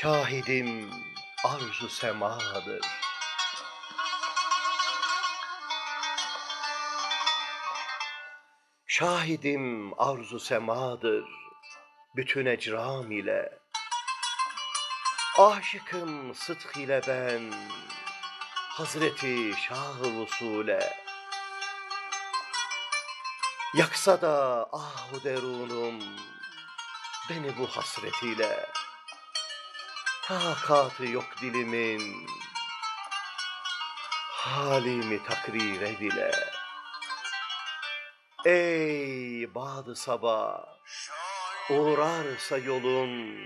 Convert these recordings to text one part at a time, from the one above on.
Şahidim arzu semadır. Şahidim arzu semadır bütün ecram ile. Aşıkım sıdk ile ben Hazreti Şah-ı Vusule. Yaksa da ahu derunum beni bu hasretiyle. Takatı yok dilimin. Halimi takrire bile. Ey badı sabah uğrarsa yolun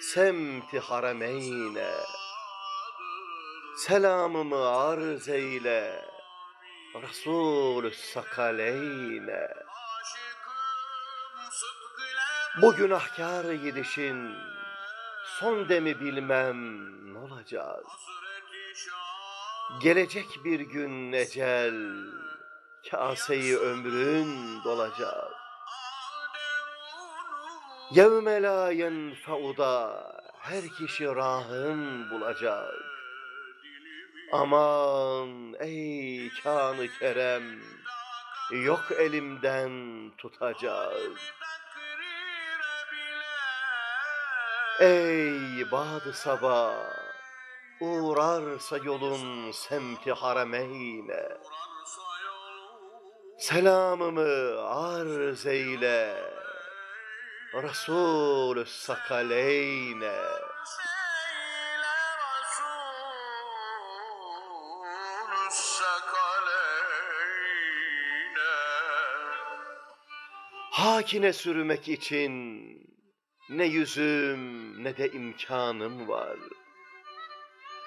semti harameyne selamımı arz eyle Resul-ü Sakaleyne bu günahkar gidişin son demi bilmem ne olacak gelecek bir gün ecel kaseyi ömrün dolacak Yevme la yenfeuda her kişi rahın bulacak. Aman ey kanı kerem yok elimden tutacak. Ey badı sabah uğrarsa yolun semti harameyne selamımı arz eyle Resulü Sakaleyne Hakine sürmek için ne yüzüm ne de imkanım var.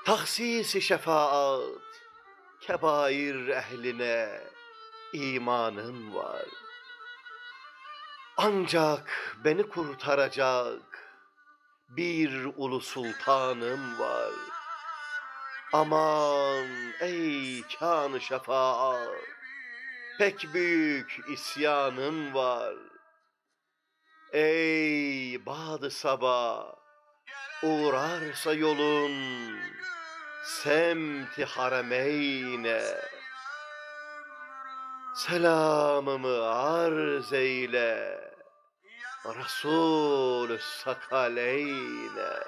Tahsis-i şefaat, kebair ehline imanım var. Ancak beni kurtaracak bir ulu sultanım var. Aman ey kan şefaat, pek büyük isyanım var. Ey badı sabah, uğrarsa yolun semti harameyne. Selamımı arz eyle Resul-ü Sakaleyne.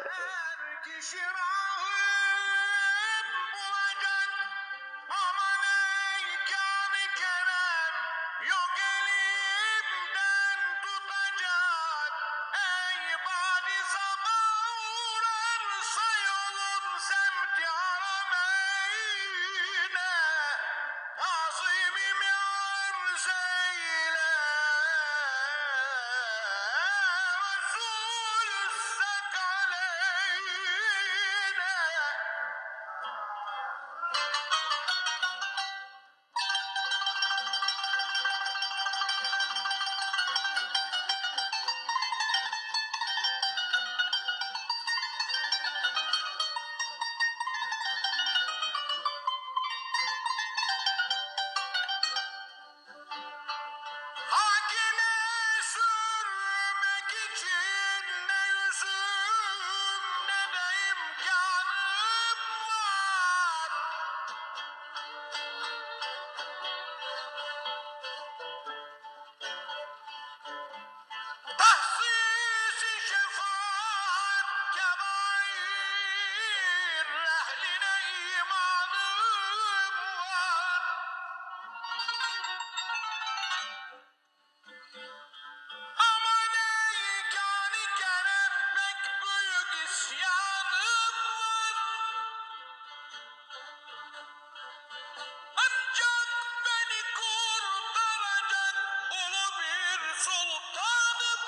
Sultanım.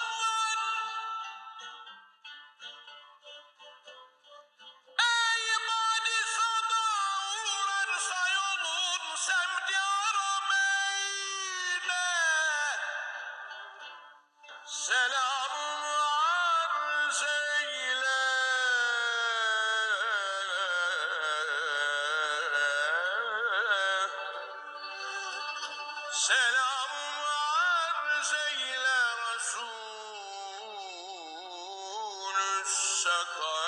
Ey badi sada uğrarsa yolun semti eyle. Resulü circle.